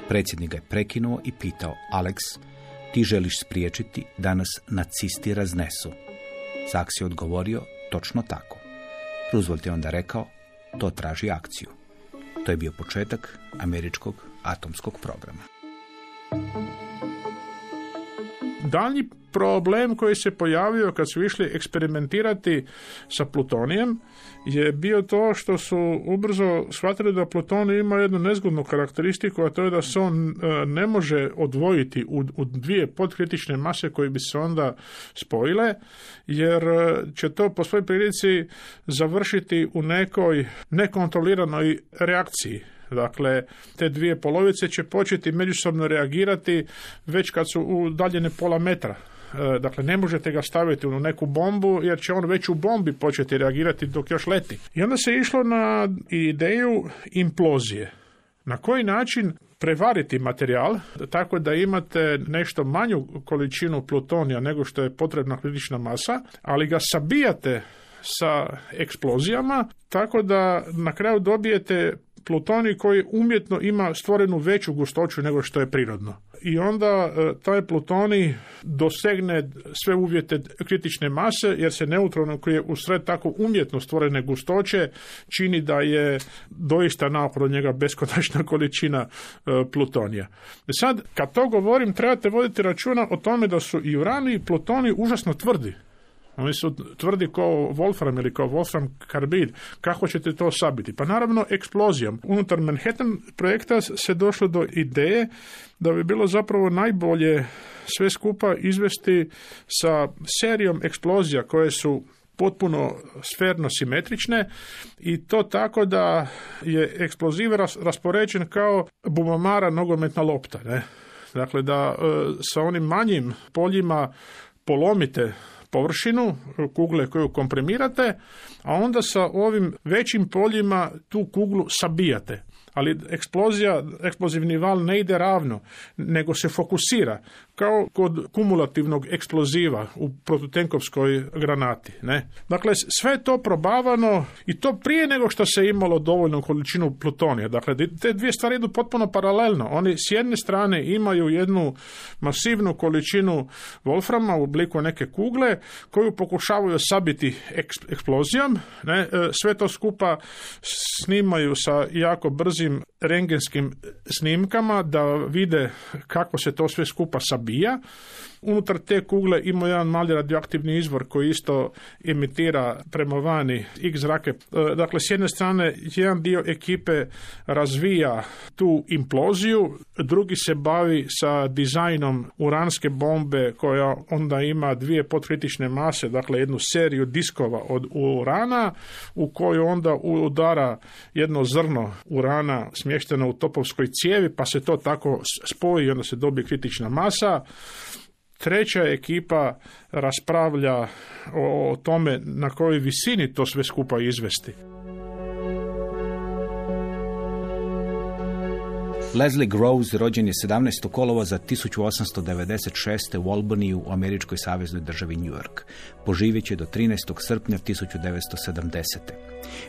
Predsjednik ga je prekinuo i pitao, Alex, ti želiš spriječiti da nas nacisti raznesu. Saks je odgovorio, točno tako. Roosevelt je onda rekao, to traži akciju. To je bio početak američkog atomskog programa. Daljnji problem koji se pojavio kad su išli eksperimentirati sa plutonijem je bio to što su ubrzo shvatili da plutonij ima jednu nezgodnu karakteristiku, a to je da se on e, ne može odvojiti u, u dvije podkritične mase koje bi se onda spojile, jer e, će to po svojoj prilici završiti u nekoj nekontroliranoj reakciji. Dakle, te dvije polovice će početi međusobno reagirati već kad su udaljene pola metra. E, dakle, ne možete ga staviti u neku bombu jer će on već u bombi početi reagirati dok još leti. I onda se išlo na ideju implozije. Na koji način prevariti materijal tako da imate nešto manju količinu plutonija nego što je potrebna kritična masa, ali ga sabijate sa eksplozijama tako da na kraju dobijete plutonij koji umjetno ima stvorenu veću gustoću nego što je prirodno. I onda e, taj plutonij dosegne sve uvjete kritične mase jer se neutrono koji je usred tako umjetno stvorene gustoće čini da je doista naokolo njega beskonačna količina e, plutonija. Sad, kad to govorim, trebate voditi računa o tome da su i urani i plutoni užasno tvrdi. Oni su tvrdi kao Wolfram ili kao Wolfram karbid. Kako ćete to sabiti? Pa naravno eksplozijom. Unutar Manhattan projekta se došlo do ideje da bi bilo zapravo najbolje sve skupa izvesti sa serijom eksplozija koje su potpuno sferno simetrične i to tako da je eksploziv raspoređen kao bumamara nogometna lopta. Ne? Dakle, da e, sa onim manjim poljima polomite površinu kugle koju komprimirate, a onda sa ovim većim poljima tu kuglu sabijate. Ali eksplozija, eksplozivni val ne ide ravno, nego se fokusira, kao kod kumulativnog eksploziva u protutenkovskoj granati. Ne? Dakle, sve je to probavano i to prije nego što se imalo dovoljnu količinu plutonija. Dakle, te dvije stvari idu potpuno paralelno. Oni s jedne strane imaju jednu masivnu količinu wolframa u obliku neke kugle koju pokušavaju sabiti eksplozijom. Ne? E, sve to skupa snimaju sa jako brzim rengenskim snimkama da vide kako se to sve skupa sabija. Unutar te kugle ima jedan mali radioaktivni izvor koji isto emitira prema vani x zrake. E, dakle, s jedne strane, jedan dio ekipe razvija tu imploziju, drugi se bavi sa dizajnom uranske bombe koja onda ima dvije podkritične mase, dakle jednu seriju diskova od urana u koju onda udara jedno zrno urana smješteno u topovskoj cijevi pa se to tako spoji i onda se dobije kritična masa. Treća ekipa raspravlja o tome na kojoj visini to sve skupa izvesti. Leslie Groves rođen je 17. kolova za 1896. u Albany u američkoj saveznoj državi New York. Poživjet će do 13. srpnja 1970.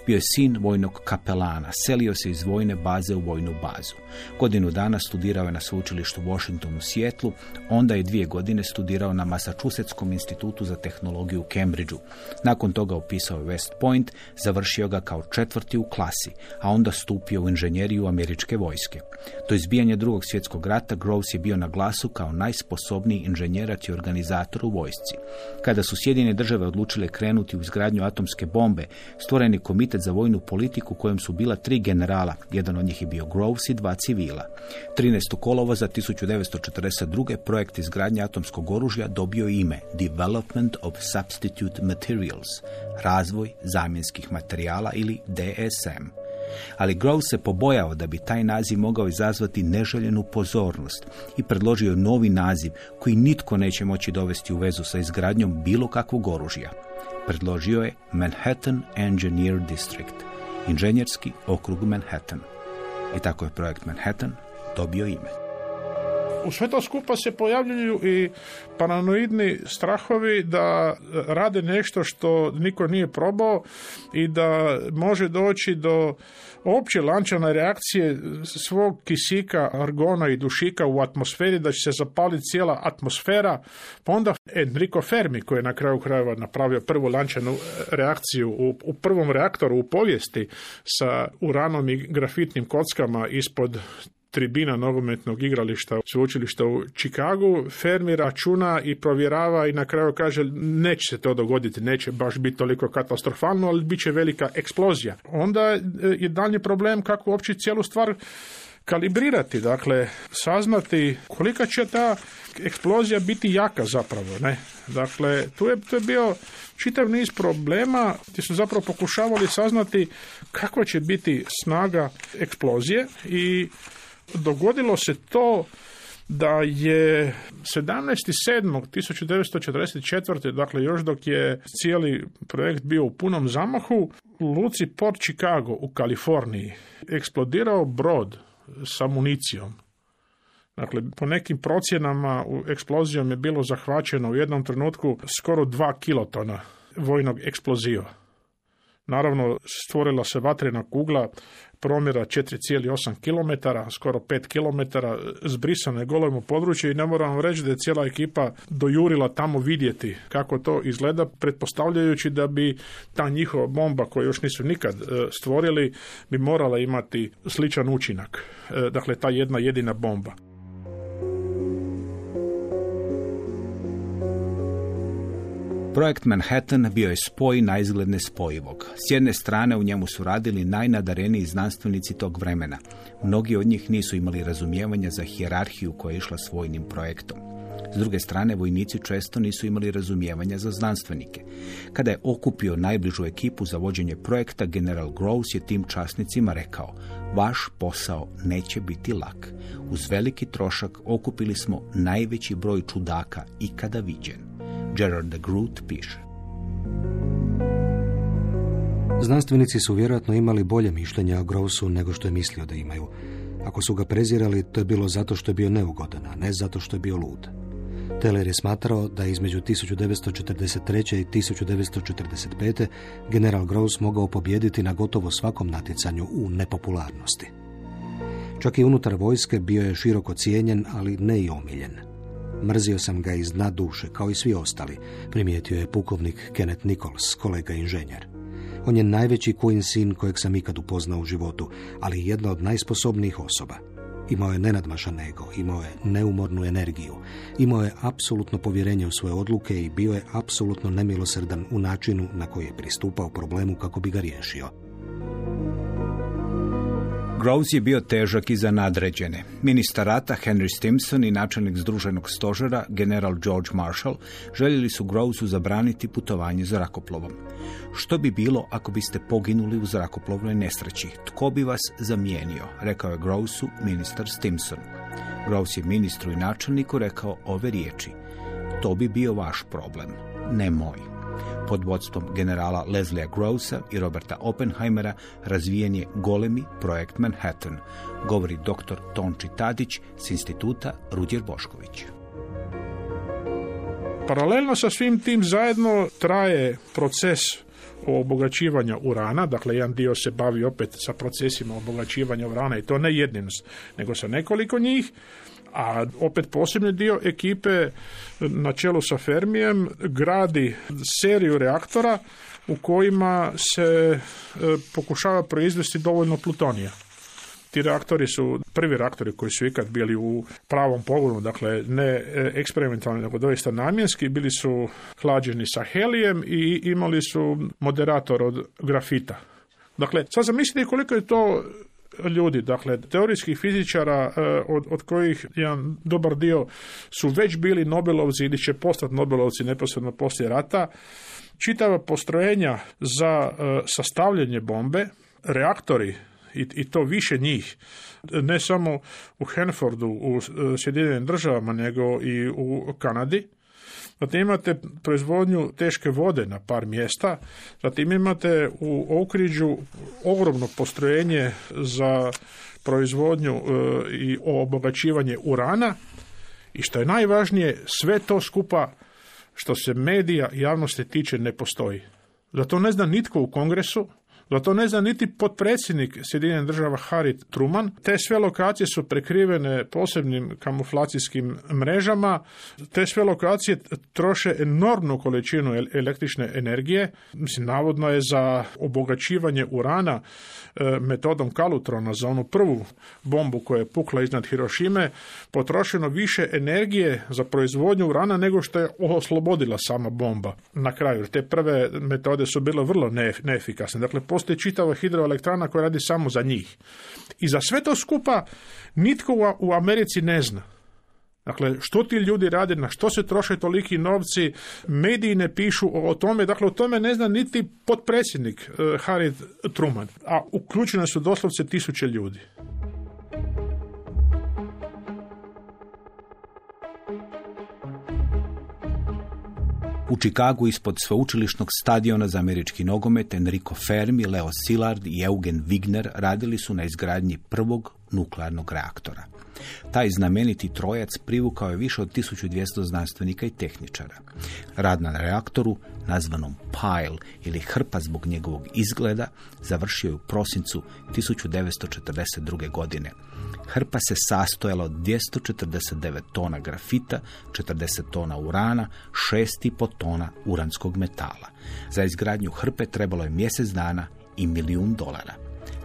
Bio je sin vojnog kapelana, selio se iz vojne baze u vojnu bazu. Godinu dana studirao je na sveučilištu Washington u Sijetlu, onda je dvije godine studirao na Massachusettskom institutu za tehnologiju u Cambridgeu. Nakon toga upisao je West Point, završio ga kao četvrti u klasi, a onda stupio u inženjeriju američke vojske. Do izbijanja drugog svjetskog rata Groves je bio na glasu kao najsposobniji inženjerac i organizator u vojsci. Kada su Sjedinjene države odlučile krenuti u izgradnju atomske bombe, stvoreni komitet za vojnu politiku kojem su bila tri generala, jedan od njih je bio Groves i dva civila. 13. kolova za 1942. projekt izgradnje atomskog oružja dobio ime Development of Substitute Materials, razvoj zamjenskih materijala ili DSM. Ali Groves se pobojao da bi taj naziv mogao izazvati neželjenu pozornost i predložio novi naziv koji nitko neće moći dovesti u vezu sa izgradnjom bilo kakvog oružja. Predložio je Manhattan Engineer District, inženjerski okrug Manhattan. I tako je projekt Manhattan dobio ime. U sve to skupa se pojavljuju i paranoidni strahovi da rade nešto što niko nije probao i da može doći do opće lančane reakcije svog kisika, argona i dušika u atmosferi, da će se zapaliti cijela atmosfera, pa onda Enrico Fermi, koji je na kraju krajeva napravio prvu lančanu reakciju u, u prvom reaktoru u povijesti sa uranom i grafitnim kockama ispod tribina nogometnog igrališta sveučilišta u Čikagu, Fermi računa i provjerava i na kraju kaže neće se to dogoditi, neće baš biti toliko katastrofalno, ali bit će velika eksplozija. Onda je daljnji problem kako uopće cijelu stvar kalibrirati, dakle saznati kolika će ta eksplozija biti jaka zapravo, ne? Dakle, tu je, tu je bio čitav niz problema gdje su zapravo pokušavali saznati kakva će biti snaga eksplozije i dogodilo se to da je 17.7.1944. dakle još dok je cijeli projekt bio u punom zamahu, Luci Port Chicago u Kaliforniji eksplodirao brod sa municijom. Dakle, po nekim procjenama u eksplozijom je bilo zahvaćeno u jednom trenutku skoro dva kilotona vojnog eksploziva. Naravno, stvorila se vatrena kugla promjera 4,8 km, skoro 5 km, zbrisano je golemo područje i ne moram reći da je cijela ekipa dojurila tamo vidjeti kako to izgleda, pretpostavljajući da bi ta njihova bomba koju još nisu nikad e, stvorili bi morala imati sličan učinak. E, dakle, ta jedna jedina bomba. Projekt Manhattan bio je spoj najizgledne spojivog. S jedne strane u njemu su radili najnadareniji znanstvenici tog vremena. Mnogi od njih nisu imali razumijevanja za hijerarhiju koja je išla s vojnim projektom. S druge strane, vojnici često nisu imali razumijevanja za znanstvenike. Kada je okupio najbližu ekipu za vođenje projekta, general Groves je tim časnicima rekao Vaš posao neće biti lak. Uz veliki trošak okupili smo najveći broj čudaka ikada viđen. Gerard de Groot piše. Znanstvenici su vjerojatno imali bolje mišljenje o Grovesu nego što je mislio da imaju. Ako su ga prezirali, to je bilo zato što je bio neugodan, a ne zato što je bio lud. Teller je smatrao da između 1943. i 1945. general Groves mogao pobijediti na gotovo svakom natjecanju u nepopularnosti. Čak i unutar vojske bio je široko cijenjen, ali ne i omiljen. Mrzio sam ga iz dna duše, kao i svi ostali, primijetio je pukovnik Kenneth Nichols, kolega inženjer. On je najveći Queen sin kojeg sam ikad upoznao u životu, ali jedna od najsposobnijih osoba. Imao je nenadmašan ego, imao je neumornu energiju, imao je apsolutno povjerenje u svoje odluke i bio je apsolutno nemilosrdan u načinu na koji je pristupao problemu kako bi ga riješio. Groves je bio težak i za nadređene. Ministar rata Henry Stimson i načelnik združenog stožera, general George Marshall, željeli su Grovesu zabraniti putovanje zrakoplovom. Što bi bilo ako biste poginuli u zrakoplovnoj nesreći? Tko bi vas zamijenio? Rekao je Grovesu ministar Stimson. Groves je ministru i načelniku rekao ove riječi. To bi bio vaš problem, ne moj pod vodstvom generala Leslie'a Grovesa i Roberta Oppenheimera razvijen je golemi projekt Manhattan, govori dr. Tonči Tadić s instituta Rudjer Bošković. Paralelno sa svim tim zajedno traje proces obogaćivanja urana, dakle jedan dio se bavi opet sa procesima obogaćivanja urana i to ne jednim, nego sa nekoliko njih, a opet posebni dio ekipe na čelu sa Fermijem gradi seriju reaktora u kojima se e, pokušava proizvesti dovoljno plutonija. Ti reaktori su prvi reaktori koji su ikad bili u pravom pogonu, dakle ne e, eksperimentalni, nego doista namjenski, bili su hlađeni sa helijem i imali su moderator od grafita. Dakle, sad zamislite koliko je to ljudi, dakle teorijskih fizičara e, od, od kojih jedan dobar dio su već bili Nobelovci ili će postati Nobelovci neposredno poslije rata, čitava postrojenja za e, sastavljanje bombe, reaktori i, i to više njih, ne samo u Hanfordu u e, Sjedinjenim državama, nego i u Kanadi, Zatim imate proizvodnju teške vode na par mjesta. Zatim imate u Okriđu ogromno postrojenje za proizvodnju e, i obogaćivanje urana. I što je najvažnije, sve to skupa što se medija javnosti tiče ne postoji. Zato ne zna nitko u kongresu, da to ne zna niti potpredsjednik Sjedinjenih država Harry Truman. Te sve lokacije su prekrivene posebnim kamuflacijskim mrežama. Te sve lokacije troše enormnu količinu električne energije. Mislim, navodno je za obogaćivanje urana e, metodom kalutrona za onu prvu bombu koja je pukla iznad Hirošime potrošeno više energije za proizvodnju urana nego što je oslobodila sama bomba na kraju. Te prve metode su bile vrlo neefikasne. Dakle, postoji čitava hidroelektrana koja radi samo za njih. I za sve to skupa nitko u Americi ne zna. Dakle, što ti ljudi rade, na što se troše toliki novci, mediji ne pišu o tome, dakle o tome ne zna niti potpredsjednik uh, Harry Truman, a uključene su doslovce tisuće ljudi. U Čikagu ispod sveučilišnog stadiona za američki nogomet Enrico Fermi, Leo Szilard i Eugen Wigner radili su na izgradnji prvog nuklearnog reaktora. Taj znameniti trojac privukao je više od 1200 znanstvenika i tehničara. Rad na reaktoru, nazvanom Pile ili hrpa zbog njegovog izgleda, završio je u prosincu 1942. godine. Hrpa se sastojala od 249 tona grafita, 40 tona urana, 6,5 tona uranskog metala. Za izgradnju hrpe trebalo je mjesec dana i milijun dolara.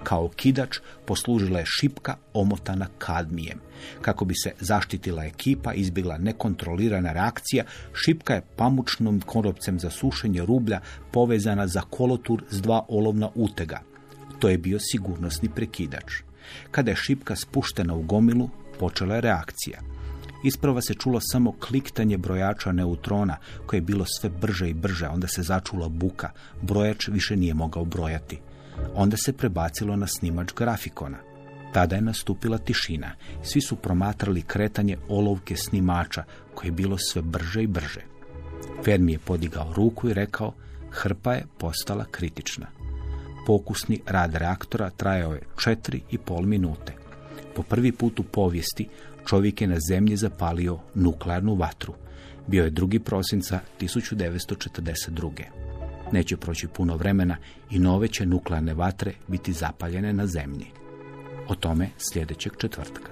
Kao kidač poslužila je šipka omotana kadmijem. Kako bi se zaštitila ekipa, izbjegla nekontrolirana reakcija, šipka je pamučnom konopcem za sušenje rublja povezana za kolotur s dva olovna utega. To je bio sigurnosni prekidač. Kada je šipka spuštena u gomilu, počela je reakcija. Isprava se čulo samo kliktanje brojača neutrona, koje je bilo sve brže i brže, onda se začula buka. Brojač više nije mogao brojati. Onda se prebacilo na snimač grafikona. Tada je nastupila tišina. Svi su promatrali kretanje olovke snimača, koje je bilo sve brže i brže. Fermi je podigao ruku i rekao, hrpa je postala kritična. Pokusni rad reaktora trajao je četiri i pol minute. Po prvi put u povijesti čovjek je na zemlji zapalio nuklearnu vatru. Bio je 2. prosinca 1942. Neće proći puno vremena i nove će nuklearne vatre biti zapaljene na zemlji. O tome sljedećeg četvrtka.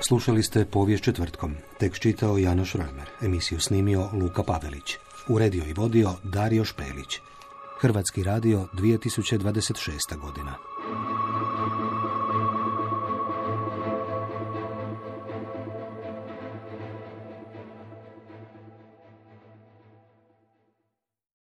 Slušali ste povijest četvrtkom. Tekst čitao Janoš Rojmer. Emisiju snimio Luka Pavelić. Uredio i vodio Dario Špelić. Hrvatski radio 2026. godina.